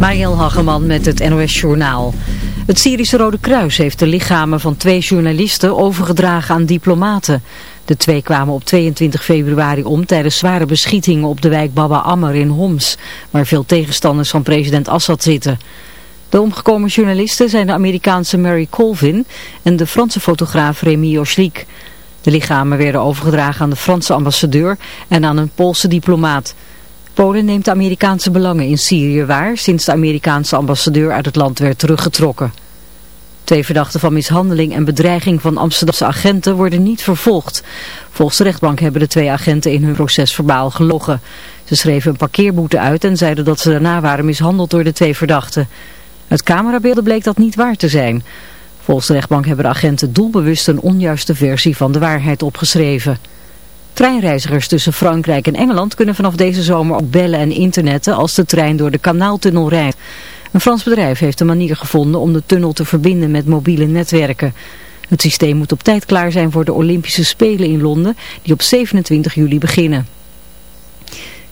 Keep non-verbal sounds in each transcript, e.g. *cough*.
Mariel Hageman met het NOS Journaal. Het Syrische Rode Kruis heeft de lichamen van twee journalisten overgedragen aan diplomaten. De twee kwamen op 22 februari om tijdens zware beschietingen op de wijk Baba Ammer in Homs, waar veel tegenstanders van president Assad zitten. De omgekomen journalisten zijn de Amerikaanse Mary Colvin en de Franse fotograaf Rémi Oslik. De lichamen werden overgedragen aan de Franse ambassadeur en aan een Poolse diplomaat. Polen neemt de Amerikaanse belangen in Syrië waar sinds de Amerikaanse ambassadeur uit het land werd teruggetrokken. Twee verdachten van mishandeling en bedreiging van Amsterdamse agenten worden niet vervolgd. Volgens de rechtbank hebben de twee agenten in hun proces verbaal geloggen. Ze schreven een parkeerboete uit en zeiden dat ze daarna waren mishandeld door de twee verdachten. Uit camerabeelden bleek dat niet waar te zijn. Volgens de rechtbank hebben de agenten doelbewust een onjuiste versie van de waarheid opgeschreven. Treinreizigers tussen Frankrijk en Engeland kunnen vanaf deze zomer ook bellen en internetten als de trein door de kanaaltunnel rijdt. Een Frans bedrijf heeft een manier gevonden om de tunnel te verbinden met mobiele netwerken. Het systeem moet op tijd klaar zijn voor de Olympische Spelen in Londen, die op 27 juli beginnen.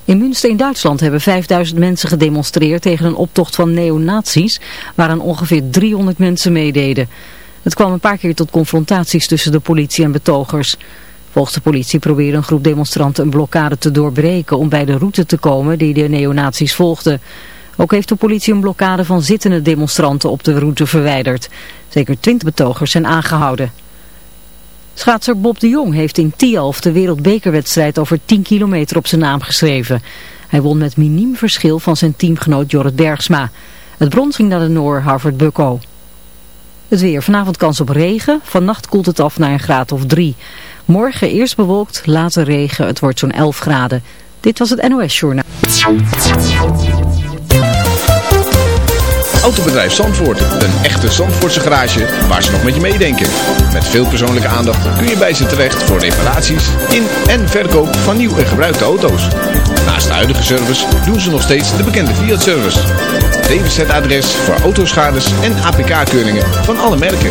In Münster in Duitsland hebben 5000 mensen gedemonstreerd tegen een optocht van neonazies, waaraan ongeveer 300 mensen meededen. Het kwam een paar keer tot confrontaties tussen de politie en betogers. Volgens de politie probeerde een groep demonstranten een blokkade te doorbreken om bij de route te komen die de neonazies volgden. Ook heeft de politie een blokkade van zittende demonstranten op de route verwijderd. Zeker 20 betogers zijn aangehouden. Schaatser Bob de Jong heeft in Tialf de wereldbekerwedstrijd over 10 kilometer op zijn naam geschreven. Hij won met miniem verschil van zijn teamgenoot Jorrit Bergsma. Het brons ging naar de Noor Harvard Bucko. Het weer. Vanavond kans op regen. Vannacht koelt het af naar een graad of 3. Morgen eerst bewolkt, later regen. Het wordt zo'n 11 graden. Dit was het NOS Journaal. Autobedrijf Zandvoort. Een echte Zandvoortse garage waar ze nog met je meedenken. Met veel persoonlijke aandacht kun je bij ze terecht voor reparaties in en verkoop van nieuw en gebruikte auto's. Naast de huidige service doen ze nog steeds de bekende Fiat-service. DWZ-adres voor autoschades en APK-keuringen van alle merken.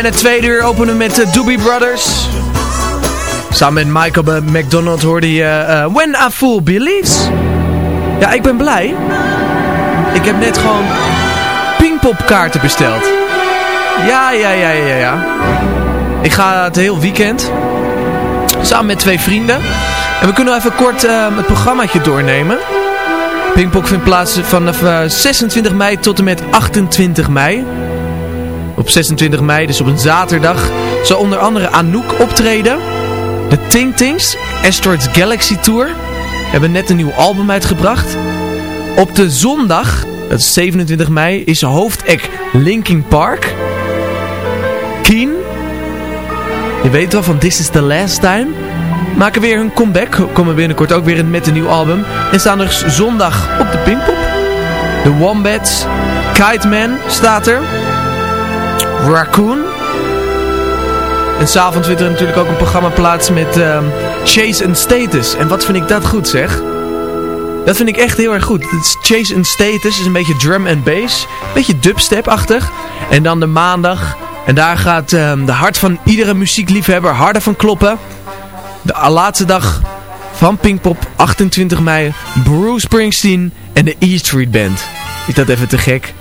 En het tweede uur openen met de Doobie Brothers. Samen met Michael McDonald hoorde je uh, When a Fool Believes. Ja, ik ben blij. Ik heb net gewoon Pinkpop kaarten besteld. Ja, ja, ja, ja, ja. Ik ga het heel weekend. Samen met twee vrienden. En we kunnen even kort uh, het programmaatje doornemen. Pinkpop vindt plaats vanaf uh, 26 mei tot en met 28 mei. Op 26 mei, dus op een zaterdag, zal onder andere Anouk optreden. De Ting Tings, Asteroids Galaxy Tour, hebben net een nieuw album uitgebracht. Op de zondag, dat is 27 mei, is hoofdact Linkin Park. Keen, je weet wel van This is the Last Time, maken weer hun comeback. Komen binnenkort ook weer met een nieuw album. En staan er zondag op de Pinkpop. De Wombats, Kite Man staat er. Raccoon. En s'avonds vindt er natuurlijk ook een programma plaats met um, Chase and Status. En wat vind ik dat goed zeg. Dat vind ik echt heel erg goed. Het Chase and Status is een beetje drum and bass. Een beetje dubstep-achtig. En dan de maandag. En daar gaat um, de hart van iedere muziekliefhebber harder van kloppen. De laatste dag van Pinkpop, 28 mei. Bruce Springsteen en de E Street Band. Is dat even te gek?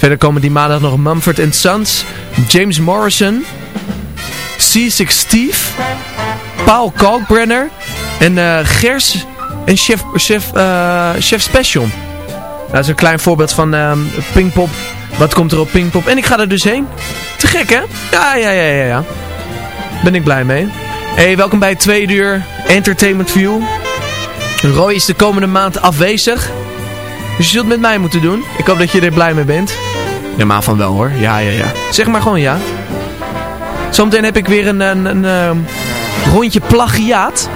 Verder komen die maandag nog Mumford Sons, James Morrison, C6 Steve, Paul Kalkbrenner en uh, Gers en Chef, Chef, uh, Chef Special. Dat is een klein voorbeeld van uh, Pinkpop. Wat komt er op Pinkpop? En ik ga er dus heen. Te gek hè? Ja, ja, ja, ja, ja. Ben ik blij mee. Hey, welkom bij tweede uur Entertainment View. Roy is de komende maand afwezig. Dus je zult met mij moeten doen. Ik hoop dat je er blij mee bent. Normaal van wel hoor. Ja, ja, ja. Zeg maar gewoon ja. Zometeen heb ik weer een, een, een, een rondje plagiaat.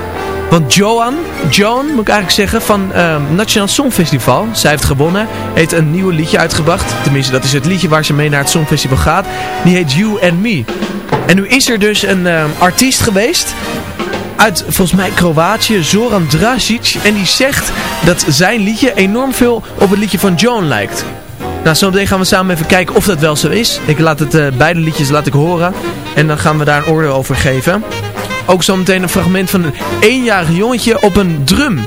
Want Joan, Joan moet ik eigenlijk zeggen, van uh, Nationaal Songfestival. Zij heeft gewonnen. Heeft een nieuw liedje uitgebracht. Tenminste, dat is het liedje waar ze mee naar het Songfestival gaat. Die heet You and Me. En nu is er dus een uh, artiest geweest uit volgens mij Kroatië, Zoran Drasic. En die zegt dat zijn liedje enorm veel op het liedje van Joan lijkt. Nou, zo meteen gaan we samen even kijken of dat wel zo is. Ik laat het uh, beide liedjes laat ik horen. En dan gaan we daar een oordeel over geven. Ook zometeen een fragment van een eenjarig jongetje op een drum.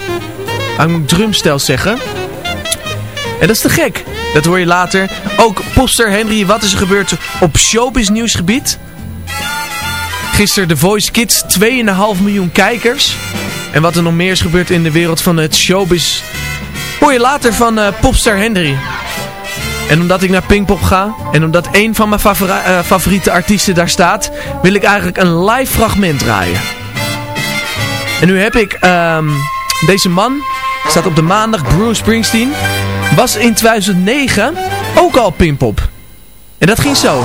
Ik moet drumstel zeggen. En dat is te gek. Dat hoor je later. Ook poster Henry, wat is er gebeurd op showbiz nieuwsgebied? Gisteren The Voice Kids, 2,5 miljoen kijkers. En wat er nog meer is gebeurd in de wereld van het showbiz... hoor je later van uh, popster Henry. En omdat ik naar Pinkpop ga en omdat een van mijn uh, favoriete artiesten daar staat, wil ik eigenlijk een live fragment draaien. En nu heb ik um, deze man, staat op de maandag, Bruce Springsteen, was in 2009 ook al Pinkpop. En dat ging zo.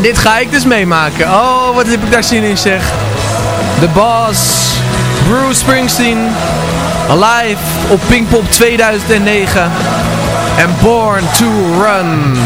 En dit ga ik dus meemaken. Oh, wat heb ik daar zin in zeg. The Boss, Bruce Springsteen, Alive op Pinkpop 2009 en Born to Run.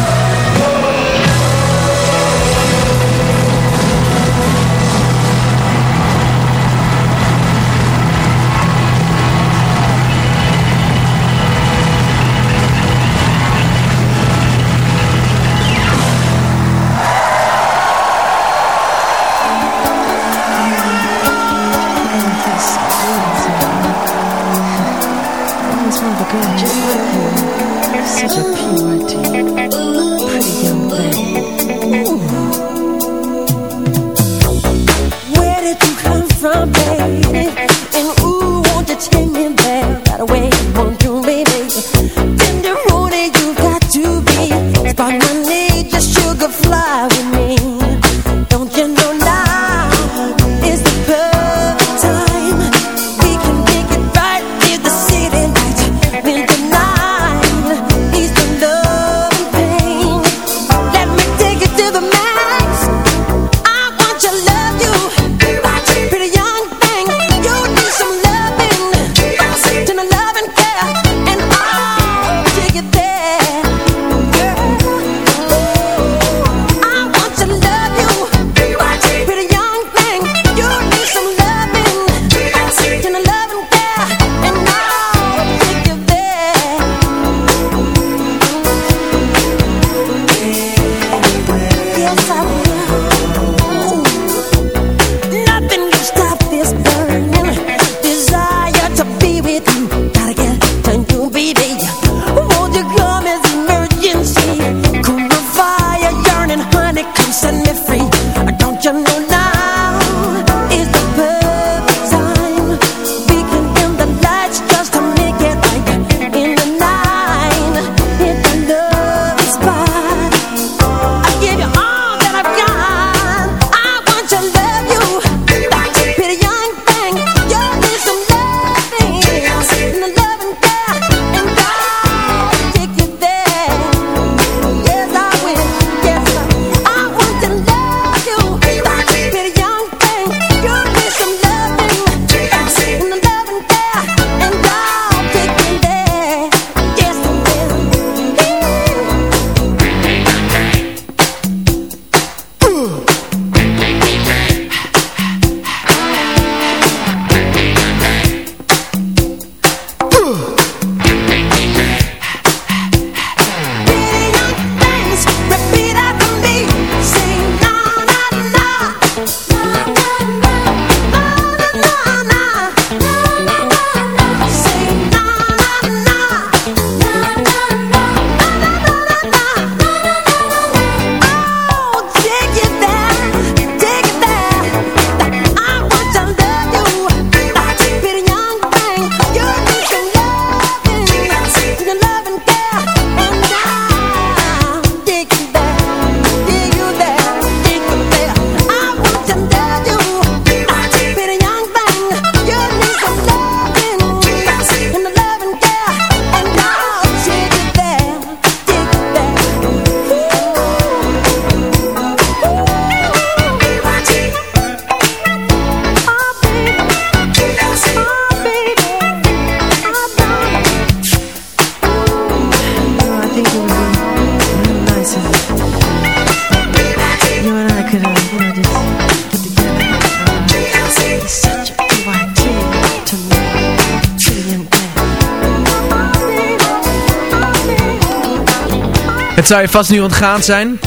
Het zou je vast niet ontgaan zijn.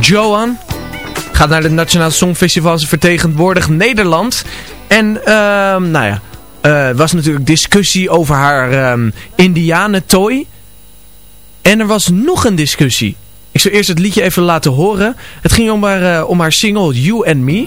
Johan gaat naar het Nationaal Songfestival. Ze vertegenwoordigt Nederland. En, uh, nou ja, uh, was natuurlijk discussie over haar um, indianentooi. En er was nog een discussie. Ik zal eerst het liedje even laten horen. Het ging om haar, uh, om haar single You and Me.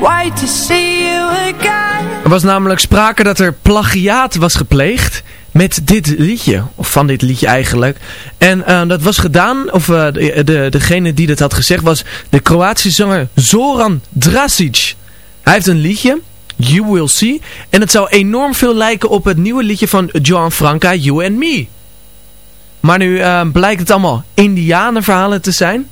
wait to see you again Er was namelijk sprake dat er plagiaat was gepleegd met dit liedje, of van dit liedje eigenlijk. En eh, dat was gedaan, of eh, de, de, degene die dat had gezegd was de Kroatische zanger Zoran Drasic. Hij heeft een liedje, You Will See, en het zou enorm veel lijken op het nieuwe liedje van Joan Franca, You and Me. Maar nu eh, blijkt het allemaal indianenverhalen te zijn.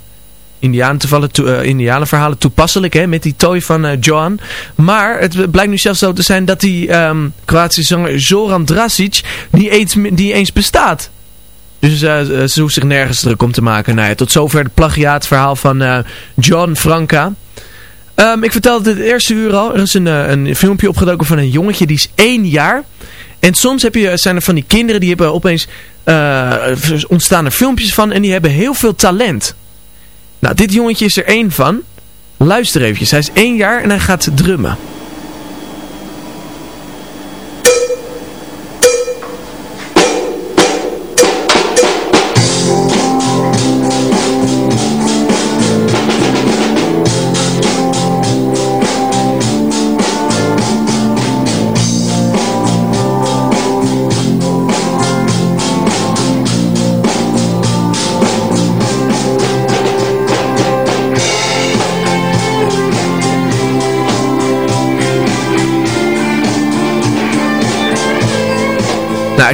Indianenverhalen, to, uh, indianenverhalen toepasselijk hè, met die toy van uh, Joan. Maar het blijkt nu zelfs zo te zijn dat die um, Kroatische zanger Zoran Drasic niet eens, die eens bestaat. Dus uh, ze hoeft zich nergens druk om te maken. Nou ja, tot zover het plagiaatverhaal van John Franca. Um, ik vertelde het eerste uur al. Er is een, een filmpje opgedoken van een jongetje die is één jaar. En soms heb je, zijn er van die kinderen die hebben opeens ontstaan er filmpjes van en die hebben heel veel talent. Nou, dit jongetje is er één van. Luister eventjes, hij is één jaar en hij gaat drummen.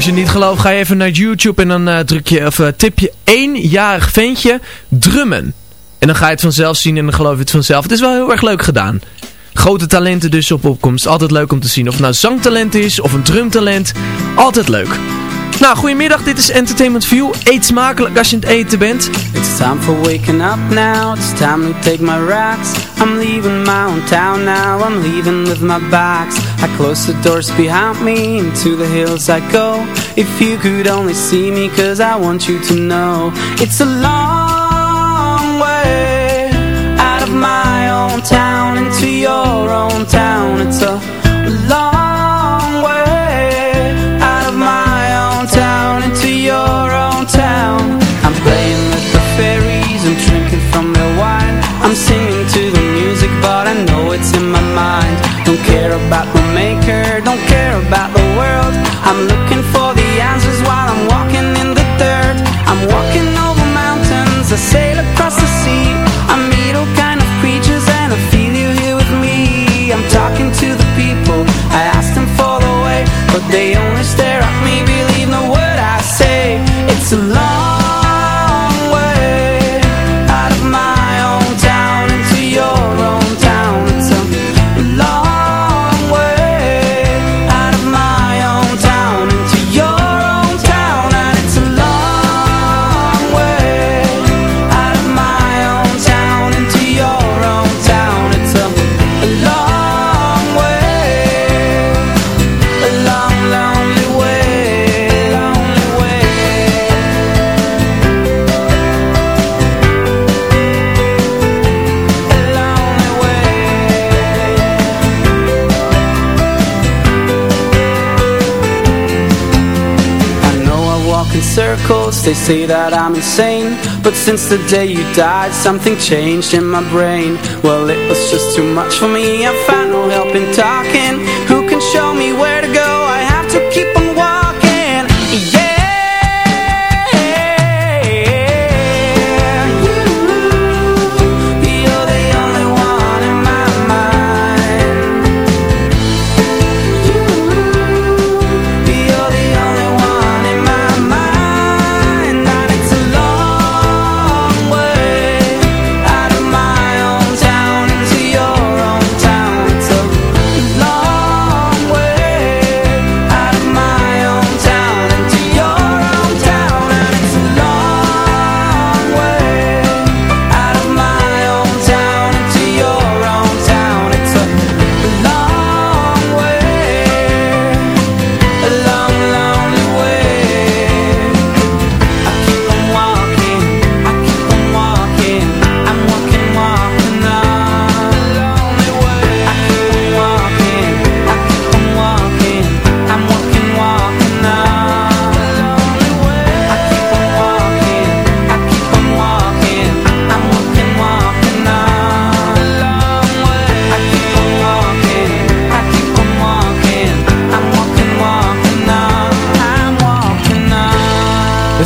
Als je niet gelooft, ga je even naar YouTube en dan uh, druk je, of, uh, tip je éénjarig ventje drummen. En dan ga je het vanzelf zien en dan geloof je het vanzelf. Het is wel heel erg leuk gedaan. Grote talenten dus op opkomst. Altijd leuk om te zien. Of nou zangtalent is of een drumtalent. Altijd leuk. Nou, goedemiddag. Dit is Entertainment View. Eet smakelijk als je aan het eten bent. It's time for waking up now. It's time to take my racks. I'm leaving my own town now. I'm leaving with my bags. I close the doors behind me. Into the hills I go. If you could only see me. Cause I want you to know. It's a long Into your own town. It's a they say that I'm insane But since the day you died, something changed in my brain. Well, it was just too much for me, I found no help in talking. Who can show me where to go? I have to keep on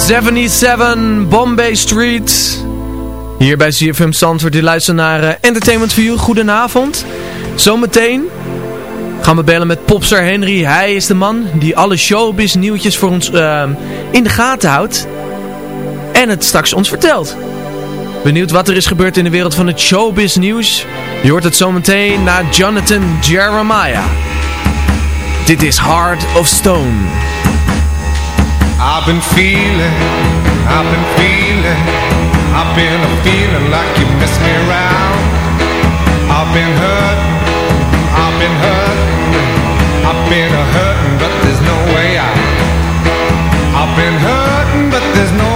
77 Bombay Street. Hier bij CFM Zandvoort, die luistert naar uh, Entertainment for You. Goedenavond. Zometeen gaan we bellen met popstar Henry. Hij is de man die alle showbiz nieuwtjes voor ons uh, in de gaten houdt. En het straks ons vertelt. Benieuwd wat er is gebeurd in de wereld van het showbiz nieuws? Je hoort het zometeen na Jonathan Jeremiah. Dit is Heart of Stone. I've been feeling, I've been feeling, I've been a feeling like you messed me around. I've been hurt, I've been hurt, I've been a hurting, but there's no way out. I've been hurting, but there's no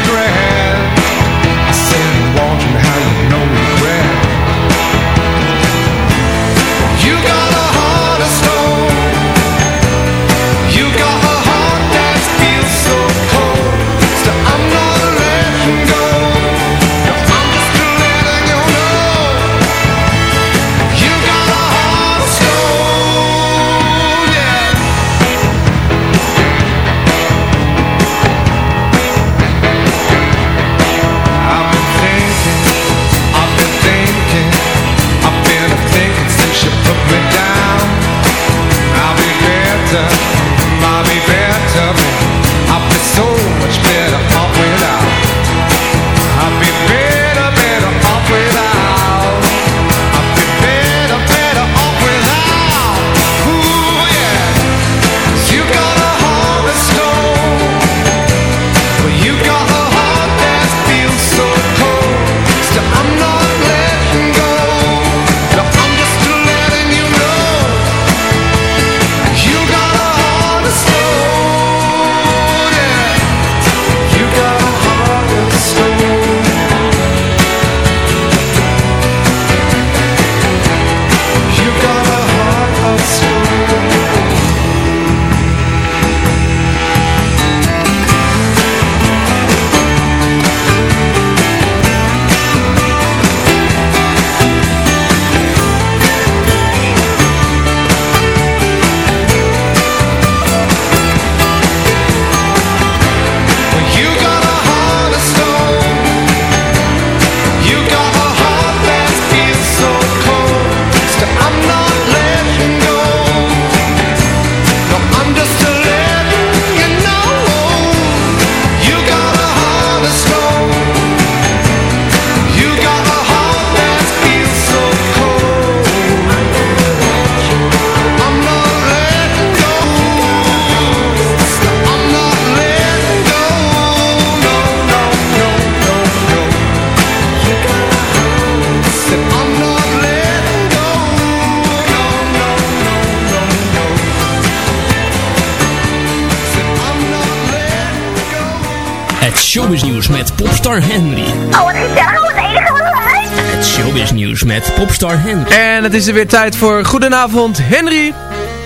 Met popstar Henry. Oh, wat gezellig. Oh, het enige wat leuk. Het showbiz nieuws met popstar Henry. En het is er weer tijd voor Goedenavond Henry.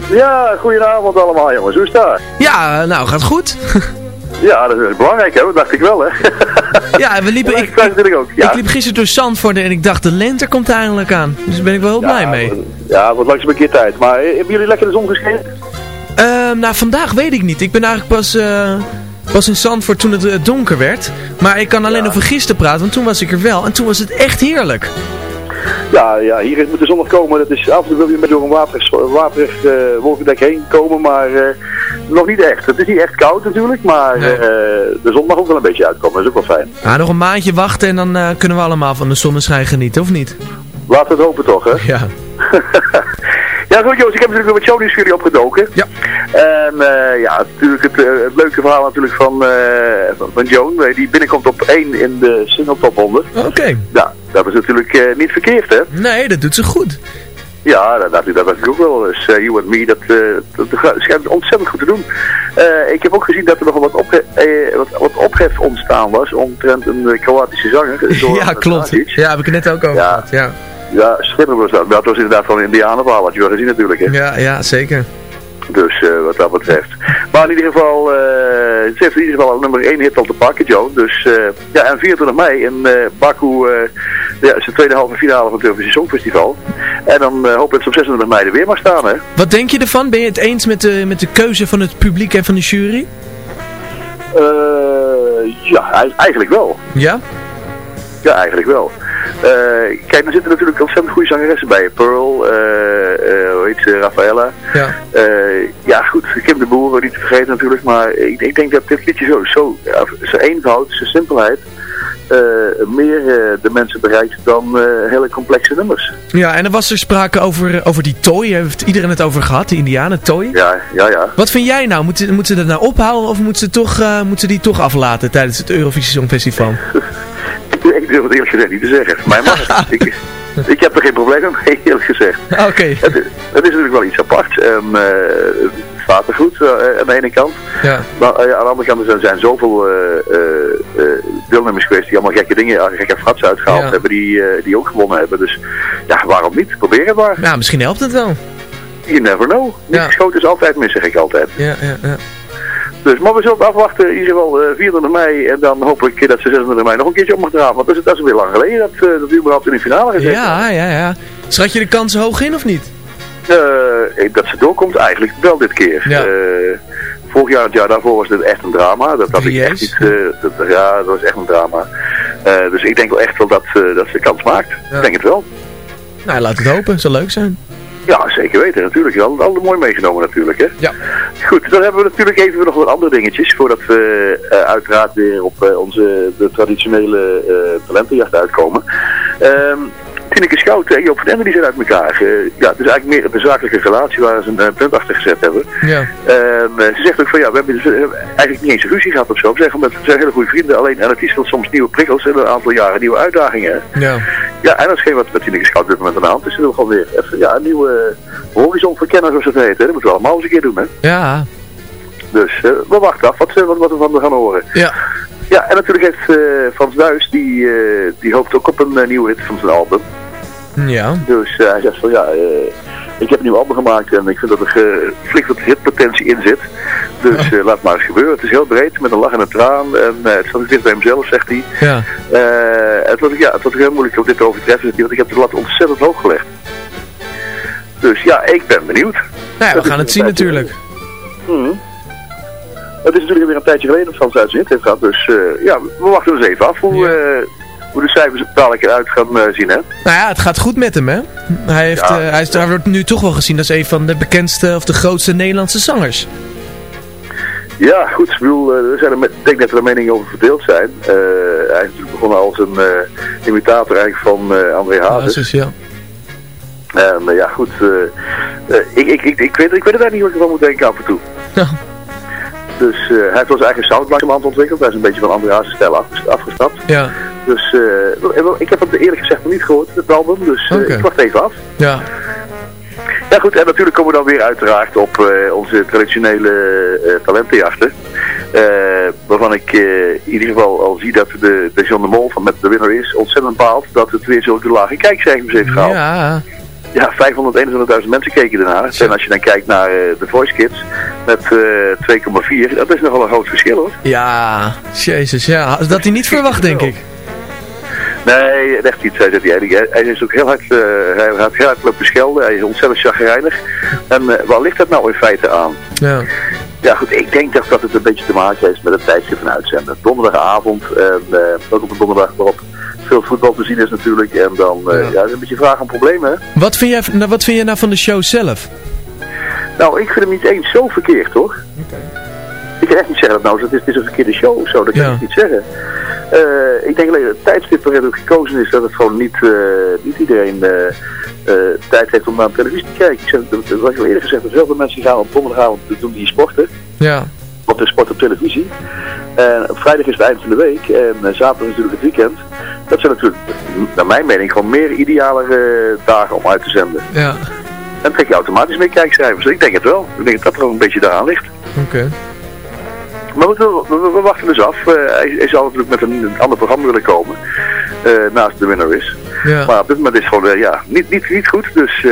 Ja, goedenavond allemaal jongens. Hoe is dat? Ja, nou gaat goed. *laughs* Ja, dat is belangrijk hè, dat dacht ik wel hè. *laughs* Ja, we liepen, ik, ik ook. Ja. ik liep gisteren door Zandvoort en ik dacht de lente komt eindelijk aan. Dus daar ben ik wel heel blij mee. Ja, wordt langzaam een keer tijd. Maar eh, hebben jullie lekker de zon geschenen? Ehm, nou, vandaag weet ik niet. Ik ben eigenlijk pas, eh, pas in Zandvoort toen het eh, donker werd. Maar ik kan alleen Ja. over gisteren praten, want toen was ik er wel. En toen was het echt heerlijk. Ja, ja, hier moet de zon nog komen. Dat is, af en toe wil je met door een waterig, waterig eh, wolkendek heen komen, maar eh, nog niet echt. Het is niet echt koud natuurlijk, maar Nee. de zon mag ook wel een beetje uitkomen. Dat is ook wel fijn. Ja, nog een maandje wachten en dan kunnen we allemaal van de zonneschijn genieten, of niet? We het hopen toch, hè? Ja. *laughs* ja, goed Joost, ik heb natuurlijk shownieuws voor jullie opgedoken. Ja. En eh, ja, natuurlijk het, eh, het leuke verhaal natuurlijk van, eh, van, van Joan. Die binnenkomt op 1 in de single top 100. Oké. Ja, dat is natuurlijk niet verkeerd, hè? Nee, dat doet ze goed. Ja, dat, dat, dat was ik ook wel. Dus You and Me, dat, eh, dat, dat schijnt ontzettend goed te doen. Ik heb ook gezien dat er nog wat, opge eh, wat, wat ophef ontstaan was omtrent een Kroatische zanger. *laughs* Ja, klopt. Ja, heb ik het net ook over Ja. gehad. Ja. Ja, schitterend was dat. Dat was inderdaad van een Indianenverhaal, wat je wel gezien natuurlijk. Hè. Ja, ja, zeker. Dus eh, wat dat betreft. Maar in ieder geval, eh, het heeft in ieder geval nummer 1 hit al te pakken, Joe. Dus eh, ja, en 24 mei in Baku ja, is de tweede halve finale van het Eurovisie Songfestival. En dan hoop ik dat ze op 26 mei er weer mag staan, hè. Wat denk je ervan? Ben je het eens met de, met de keuze van het publiek en van de jury? Ja, ei- eigenlijk wel. Ja? Ja, eigenlijk wel. Eh, kijk, er zitten natuurlijk ontzettend goede zangeressen bij. Pearl, eh eh, hoe heet ze, Rafaela. Ja. Ja, goed, Kim de Boer, niet te vergeten natuurlijk. Maar ik, ik denk dat dit liedje zo, zo zijn eenvoud, zijn simpelheid, meer de mensen bereikt dan hele complexe nummers. Ja, en er was er sprake over, over die toy. Heeft iedereen het over gehad, de Indianen toy? Ja, ja, ja. Wat vind jij nou? Moeten, moeten ze dat nou ophouden of moeten ze, toch, moeten ze die toch aflaten tijdens het Eurovisie Songfestival? *laughs* *laughs* Ik, durf het eerlijk gezegd niet te zeggen. Mijn man, *laughs* ik, ik heb er geen probleem mee, *laughs* eerlijk gezegd. Oké. Het, is- het is natuurlijk wel iets apart. Eh, het staat er goed eh, aan de ene kant. Ja. Maar eh, aan de andere kant er zijn, zijn zoveel eh, eh, eh, deelnemers geweest die allemaal gekke dingen, eh, gekke fratsen uitgehaald Ja. hebben, die, eh, die ook gewonnen hebben. Dus ja, waarom niet? Probeer het maar. Ja, misschien helpt het wel. You never know. Niet Ja. geschoten is altijd mis, zeg ik altijd. Ja, ja, ja. Dus, maar we zullen het afwachten, in ieder geval eh 24 mei. En dan hopelijk dat ze 26 mei nog een keertje op mag draaien. Want dat is, dat is weer lang geleden dat, eh dat überhaupt in de finale gezeten Ja, ja, ja. Schat je de kansen hoog in of niet? Eh, dat ze doorkomt eigenlijk wel dit keer. Ja. Eh, vorig jaar het jaar daarvoor was dit echt een drama. Dat had ik echt niet, eh, dat, ja, dat was echt een drama. Eh, dus ik denk wel echt wel dat, eh, dat ze kans maakt. Ja. Ik denk het wel. Nou, laat het hopen. Zal leuk zijn. Ja, zeker weten natuurlijk. Al, al mooi meegenomen natuurlijk. Hè? Ja. Goed, dan hebben we natuurlijk even nog wat andere dingetjes. Voordat we eh, uiteraard weer op eh, onze de traditionele eh, talentenjacht uitkomen. Ehm Tineke Schout en Joop van Ende die zijn uit elkaar. Ja, het is eigenlijk meer een zakelijke relatie waar ze een punt achter gezet hebben. Ja. Ehm, eh, ze zegt ook van ja, we hebben, we hebben eigenlijk niet eens een ruzie gehad of zo. We zeggen omdat we zijn hele goede vrienden. Alleen, en het is wel soms nieuwe prikkels en een aantal jaren nieuwe uitdagingen. Ja. Ja, en dat is geen wat met Tineke Schout op dit moment aan de hand. Dus we gewoon weer even ja, een nieuwe horizon verkennen zoals het heet. Hè. Dat moeten we allemaal eens een keer doen. Hè. Ja. Dus eh, we wachten af wat, eh, wat, wat we van gaan horen. Ja. Ja, en natuurlijk heeft eh, Frans Duis, die, eh, die hoopt ook op een eh, nieuwe hit van zijn album. Ja. Dus eh, hij zegt van ja, eh, ik heb een nieuw album gemaakt en ik vind dat er uh, flink wat hitpotentie in zit. Dus eh, laat maar eens gebeuren. Het is heel breed, met een lach en een traan. En eh, het staat dicht bij hemzelf, zegt hij. Ja. Eh, het, was, ja, het was heel moeilijk om dit te overtreffen, want ik heb de lat ontzettend hoog gelegd. Dus ja, ik ben benieuwd. Nou ja, we gaan het zien natuurlijk. Mhm. Het is natuurlijk weer een tijdje geleden dat Frans hit heeft gehad. Dus eh, ja, we wachten dus even af hoe, eh, hoe de cijfers er dadelijk eruit gaan eh, zien. Hè? Nou ja, het gaat goed met hem, hè? Hij, heeft, Ja. eh, hij, is, hij wordt nu toch wel gezien als een van de bekendste of de grootste Nederlandse zangers. Ja, goed. Ik bedoel, eh, er zijn er met, ik denk dat er meningen over verdeeld zijn. Eh, hij is natuurlijk begonnen als een eh, imitator eigenlijk van eh, André Ja, Hazes. ja. En eh, ja, goed. eh, eh, ik, ik, ik, ik, weet, ik weet er daar niet wat ik van moet denken af en toe. Ja. Dus eh, hij heeft wel zijn eigen soundblackland ontwikkeld. Hij is een beetje van André Hazes stijl afgest- afgestapt. Ja. Dus eh, ik heb het eerlijk gezegd nog niet gehoord, het album. Dus eh, ik wacht even af. Ja. Ja goed, en natuurlijk komen we dan weer uiteraard op eh, onze traditionele talentenjachten. Waarvan ik in ieder geval al zie dat de, de John de Mol van met de winnaar is ontzettend baalt dat het weer zulke lage kijkcijfers heeft gehaald. Ja. Ja, 521.000 mensen keken ernaar. En als je dan kijkt naar de Voice Kids met eh 2,4, dat is nogal een groot verschil hoor. Ja. Jezus, ja. Dat hij niet verwacht, denk ik. Nee, echt niet, zei hij. Hij, hij is ook heel hard, eh, hij gaat heel hard lopen schelden. Hij is ontzettend chagrijnig. En eh, waar ligt dat nou in feite aan? Ja. Ja goed, ik denk dat, dat het een beetje te maken heeft met het tijdstip van uitzenden. Donderdagavond, en uh, ook op een donderdag waarop veel voetbal te zien is natuurlijk. En dan, uh, ja, ja is een beetje vraag om problemen. Wat vind, jij, nou, wat vind jij nou van de show zelf? Nou, ik vind hem niet eens zo verkeerd hoor. Okay. Ik kan echt niet zeggen dat nou, het is, het is een verkeerde show of zo, dat kan ja. ik niet zeggen. Uh, ik denk alleen het tijdstip waarin het gekozen is dat het gewoon niet, uh, niet iedereen uh, tijd heeft om naar televisie te kijken. Ik zeg, dat, ik al eerder gezegd heel veel mensen gaan op donderdagavond doen die sporten. Ja. Op de sport op televisie. En op vrijdag is het eind van de week en zaterdag is natuurlijk het weekend. Dat zijn natuurlijk, naar mijn mening, gewoon meer ideale dagen om uit te zenden. Ja. En dan trek je automatisch meer kijkcijfers. Ik denk het wel. Ik denk dat dat er ook een beetje daaraan ligt. Oké. Okay. Maar we, we, we, wachten dus af. Uh, hij, hij, zal natuurlijk met een, een, ander programma willen komen. Uh, naast de winnaar is. Ja. Maar op dit moment is het gewoon uh, ja, niet, niet, niet goed. Dus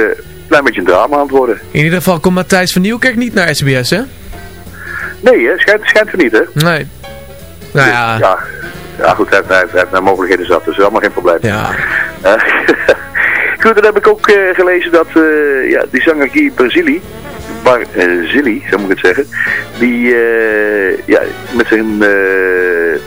klein beetje een drama aan het worden. In ieder geval komt Matthijs van Nieuwkerk niet naar SBS, hè? Nee, hè? Schijnt, schijnt er niet, hè? Nee. Nou ja. Ja, ja goed, hij heeft, hij heeft, naar mogelijkheden zat, dus helemaal geen probleem. Ja. Eh, *laughs* goed, dan heb ik ook eh, gelezen dat eh, ja, die zanger Guy Barzili, Barzili, zo moet ik het zeggen, die eh, ja, met zijn eh,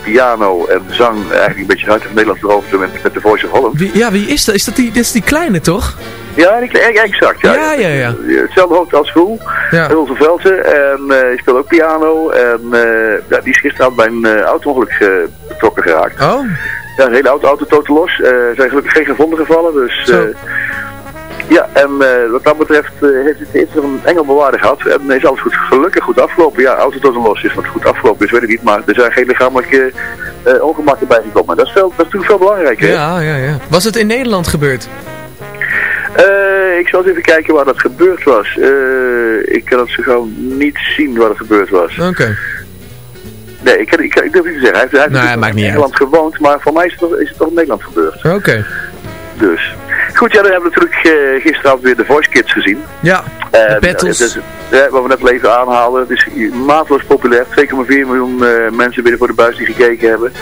piano en zang eigenlijk een beetje uit het Nederlands veroverde met, met The Voice of Holland. Wie, ja, wie is dat? Is dat die, dat is die kleine, toch? Ja, die, exact. Ja, Ja, ja, ja. Hetzelfde hoofd als Roel, Ja. Roel van. En eh hij speelt ook piano. En eh, ja, die is gisteravond bij een uh, auto-ongeluk eh, betrokken geraakt. Oh, Ja, een hele auto, auto totaal los. Eh, Er zijn gelukkig geen gevonden gevallen. Dus, eh, ja, en eh, wat dat betreft eh, heeft het heeft er een engelbewaarder gehad. En is alles goed, gelukkig goed afgelopen. Ja, auto totaal los is. Wat goed afgelopen is, weet ik niet. Maar er zijn geen lichamelijke eh ongemakken bijgekomen. Dat is, veel, dat is natuurlijk veel belangrijker. ja, ja, ja. Was het in Nederland gebeurd? Ik zal eens even kijken waar dat gebeurd was. Ik kan het zo gauw niet zien waar het gebeurd was. Oké. Nee, ik, kan, ik, kan- ik durf niet te zeggen. Hij heeft, hij Nee, in Nederland gewoond, maar voor mij is het, toch, is het toch in Nederland gebeurd. Oké. Dus. Goed, ja, dan hebben we natuurlijk eh, gisteravond weer de Voice Kids gezien. Ja, En, de battles. eh, het is- ja, wat we net al even aanhaalden, het is maatloos populair. 2,4 miljoen eh, mensen binnen voor de buis die gekeken hebben.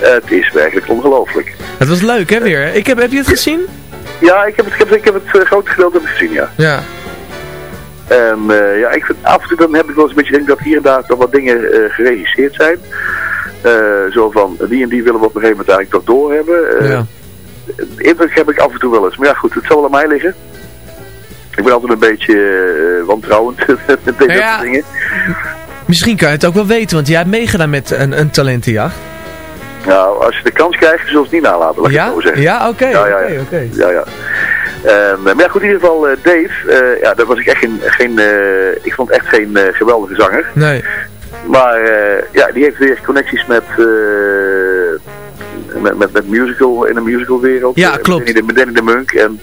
Eh, het is werkelijk ongelooflijk. het was leuk, hè, weer? Ik heb, heb je het gezien? Ja, ik heb het, ik heb, ik heb het eh, grote gedeelte gezien, ja. Ja. En eh, ja, ik vind, af en toe dan heb ik wel eens een beetje denk dat hier en daar toch wat dingen eh, geregisseerd zijn. Eh, zo van, die en die willen we op een gegeven moment eigenlijk toch doorhebben. Eh ja. De indruk heb ik af en toe wel eens. Maar ja, goed, het zal wel aan mij liggen. Ik ben altijd een beetje eh, wantrouwend *laughs* met deze ja. dingen. Misschien kan je het ook wel weten, want jij hebt meegedaan met een, een talentenjacht. Nou, als je de kans krijgt, zullen ze het niet nalaten, laat ik het zo zeggen. Ja, oké, Ja, ja, oké, ja. Ja, ja. Ehm, maar ja, goed, in ieder geval eh, Dave, eh, ja, daar was ik echt geen, geen ik vond echt geen geweldige zanger. Nee. Maar ja, die heeft weer connecties met, met, met, met musical, in de musicalwereld. Ja, Eh, klopt. Danny de, met Danny de Munk. En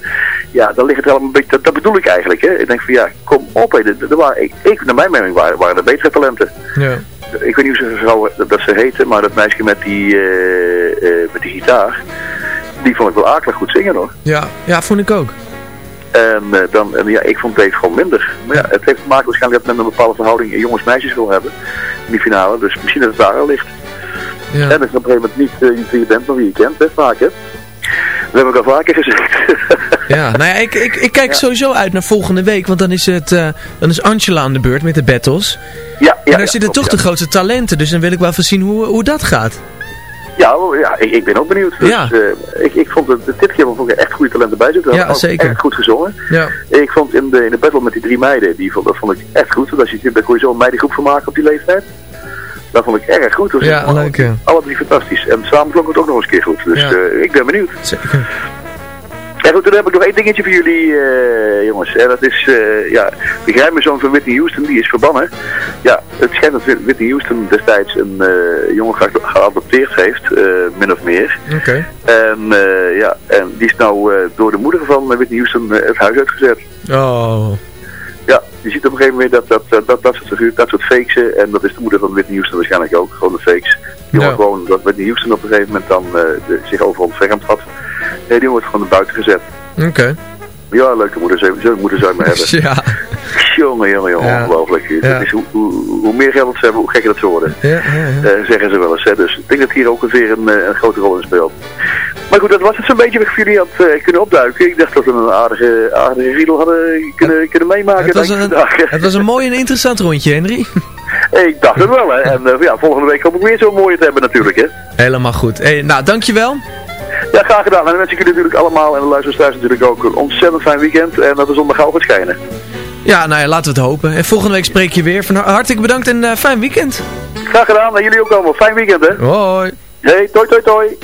ja, dan ligt het helemaal een beetje, dat, dat bedoel ik eigenlijk. Hè. Ik denk van ja, kom op. Hè. Waren, ik, ik, naar mijn mening waren, waren er betere talenten. Ja. Ik weet niet hoe ze, vrouw, dat, dat ze heten, maar dat meisje met die, eh, eh, met die gitaar, die vond ik wel akelig goed zingen hoor. Ja, ja, vond ik ook. En, dan, en ja, ik vond Dave gewoon minder. Maar ja, het heeft te maken waarschijnlijk dat men een bepaalde verhouding jongens-meisjes wil hebben. In die finale. Dus misschien dat het daar al ligt. Ja. En dat is op een gegeven moment niet, eh, niet wie je bent, maar wie je kent. Hè, vaak hè. Dat heb ik al vaker gezegd. Ja, nou ja, ik, ik, ik kijk sowieso uit naar volgende week, want dan is, het, eh, dan is Angela aan de beurt met de battles. ja, ja, en daar ja, zitten toch de grootste talenten, dus dan wil ik wel even zien hoe, hoe dat gaat. Ja, ja ik, ik ben ook benieuwd. Dus, Ja. eh, ik, ik vond het dit keer vond ik echt goede talenten bij zitten. Ja, zeker. Echt goed gezongen. Ja. Ik vond in de, in de battle met die drie meiden, die vond, dat vond ik echt goed. Want als je, daar kon je zo een meidengroep van maken op die leeftijd. Dat vond ik erg goed. Dus Ja, leuk, ja. Alle drie fantastisch. En samen klonk het ook nog eens een keer goed. Dus Ja. eh, ik ben benieuwd. Zeker. En goed, dan heb ik nog één dingetje voor jullie, eh, jongens. En dat is, eh, ja, de geheime zoon van Whitney Houston, die is verbannen. Ja, het schijnt dat Whit- Whitney Houston destijds een eh, jongen ge- geadopteerd heeft, min of meer. Oké. En ja, en die is nou door de moeder van Whitney Houston het huis uitgezet. Oh. Ja, je ziet op een gegeven moment dat dat, dat, dat, dat, soort, figuur- dat soort fakes, en dat is de moeder van Whitney Houston waarschijnlijk ook, gewoon de fakes. Die Ja. gewoon dat Whitney Houston op een gegeven moment dan eh, de, zich overal ontfermd had. Nee, die wordt gewoon naar buiten gezet. Oké. Ja, leuke moeder, zo'n moeder zou ik maar hebben. *laughs* Ja. Jongen, jongen, jongen, Ja. ongelooflijk. Ja. is hoe, hoe, hoe meer geld ze hebben, hoe gekker dat ze worden. Ja, ja, ja. Eh, zeggen ze wel eens. Hè. Dus ik denk dat hier ook weer een, eh, een grote rol in speelt. Maar goed, dat was het zo'n beetje wat ik voor jullie had eh, kunnen opduiken. Ik dacht dat we een aardige, aardige riedel hadden kunnen, kunnen meemaken. Het was, een, vandaag. het was een mooi en interessant rondje, Henry. *laughs* Ik dacht het wel, hè. En eh, ja, volgende week hoop ik weer zo'n mooie te hebben natuurlijk, hè. Helemaal goed. Hey, nou, dankjewel. Ja, graag gedaan. En dan wens ik jullie natuurlijk allemaal en de luisteraars thuis natuurlijk ook een ontzettend fijn weekend. En dat de zon gauw gaat schijnen. Ja, nou ja, laten we het hopen. En volgende week spreek je weer. Van hartelijk bedankt en eh, fijn weekend. Graag gedaan. En jullie ook allemaal. Fijn weekend, hè. Hoi. Hey, toi toi toi.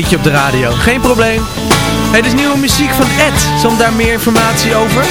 Beetje op de radio. Geen probleem. Het is nieuwe muziek van Ed. Soms daar meer informatie over?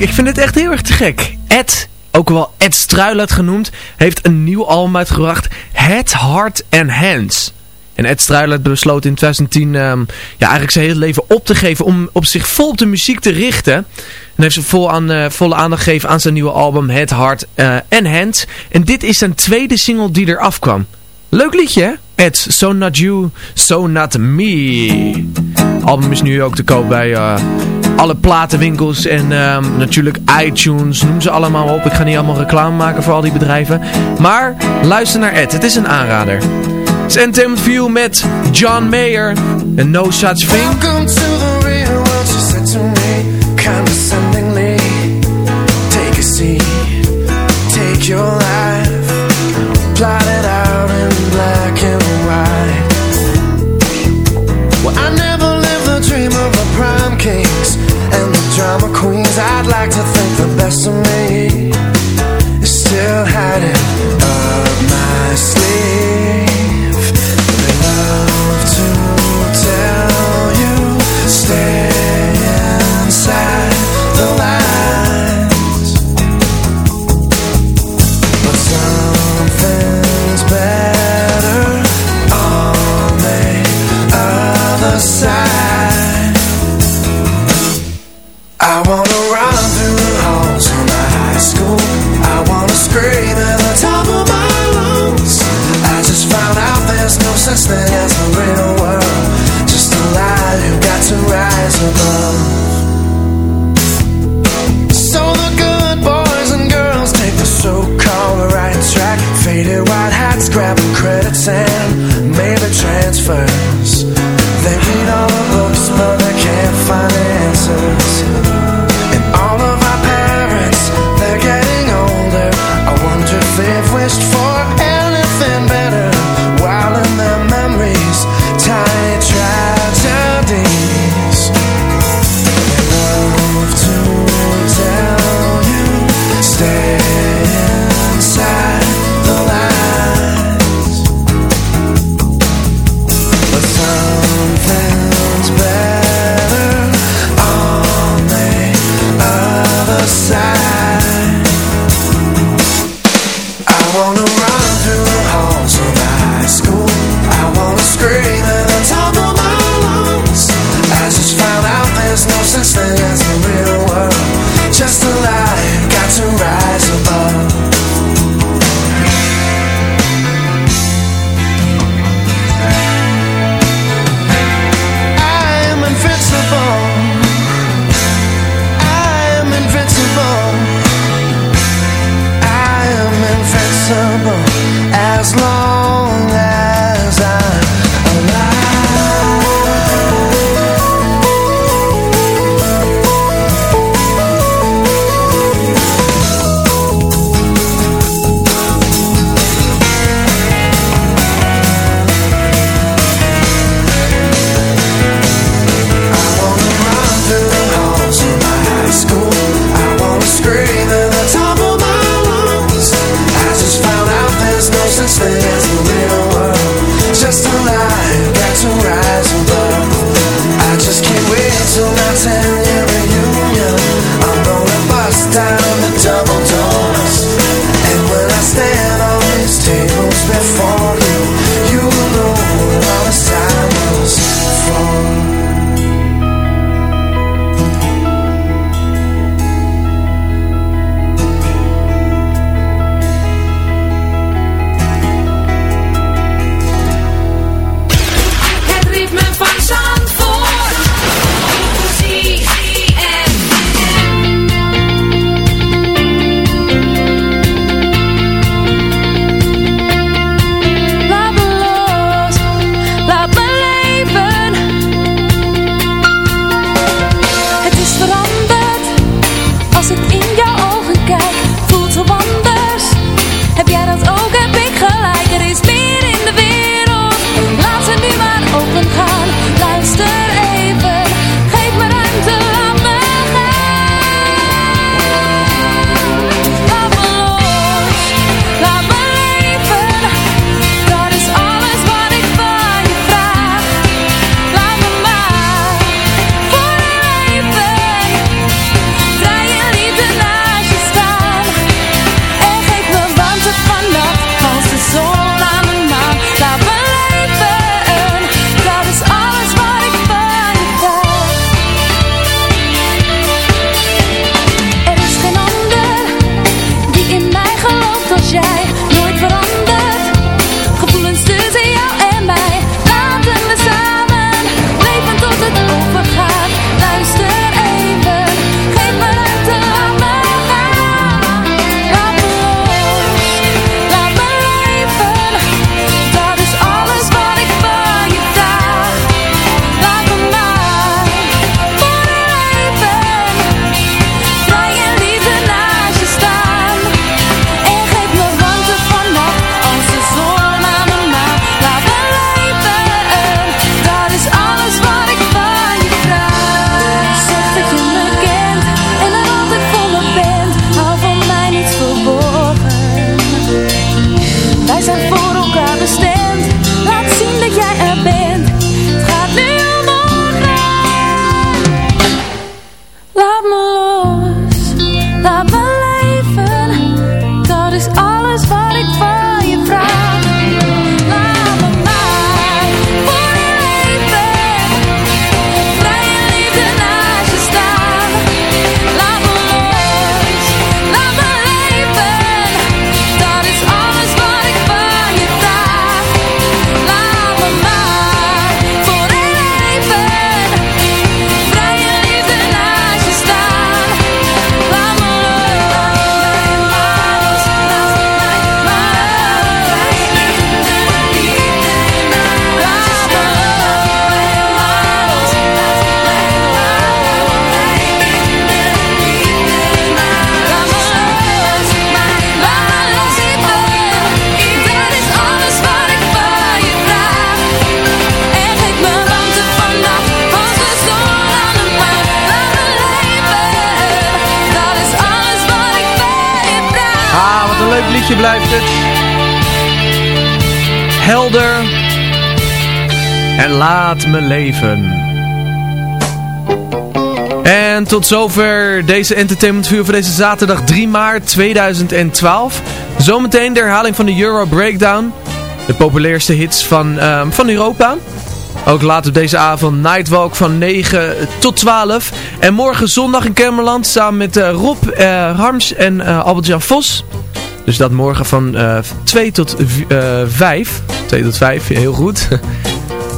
Ik vind dit echt heel erg te gek. Ed, ook wel Ed Struilert genoemd, heeft een nieuw album uitgebracht. Head, Heart and Hands. En Ed Struilert besloot in 2010 ehm, ja, eigenlijk zijn hele leven op te geven om op zich vol op de muziek te richten. En heeft ze vol aan, eh, volle aandacht gegeven aan zijn nieuwe album Head, Heart eh, and Hands. En dit is zijn tweede single die eraf kwam. Leuk liedje hè? Ed, So Not You, So Not Me. album is nu ook te koop bij eh, alle platenwinkels en ehm, natuurlijk iTunes, noem ze allemaal op. Ik ga niet allemaal reclame maken voor al die bedrijven. Maar luister naar Ed, het is een aanrader. Het is Entertainment View met John Mayer en No Such Thing. Welcome to the real world, she said to me, condescendingly. Take a seat, take your life, drama queens. I'd like to think the best of me is still hiding leven. En tot zover deze Entertainment View voor deze zaterdag 3 maart 2012. Zometeen de herhaling van de Euro Breakdown. De populairste hits van, ehm, van Europa. Ook later op deze avond Nightwalk van 9 tot 12. En morgen zondag in Kemmerland samen met uh, Rob uh, Harms en uh, Albert-Jan Vos. Dus dat morgen van 2 tot 5. 2 tot 5, heel goed. *laughs*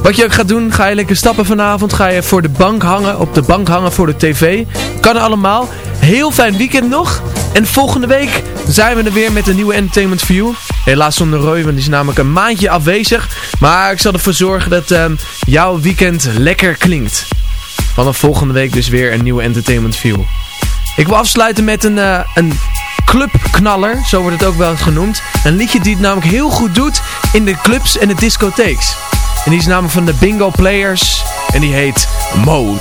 Wat je ook gaat doen, ga je lekker stappen vanavond. Ga je voor de bank hangen, op de bank hangen voor de tv. Kan allemaal. Heel fijn weekend nog. En volgende week zijn we er weer met een nieuwe Entertainment View. Helaas zonder Roy, want die is namelijk een maandje afwezig. Maar ik zal ervoor zorgen dat um, jouw weekend lekker klinkt. Vanaf volgende week dus weer een nieuwe Entertainment View. Ik wil afsluiten met een, uh, een clubknaller, zo wordt het ook wel genoemd. Een liedje die het namelijk heel goed doet in de clubs en de discotheeks. En die is namelijk van de Bingo Players en die heet Mode.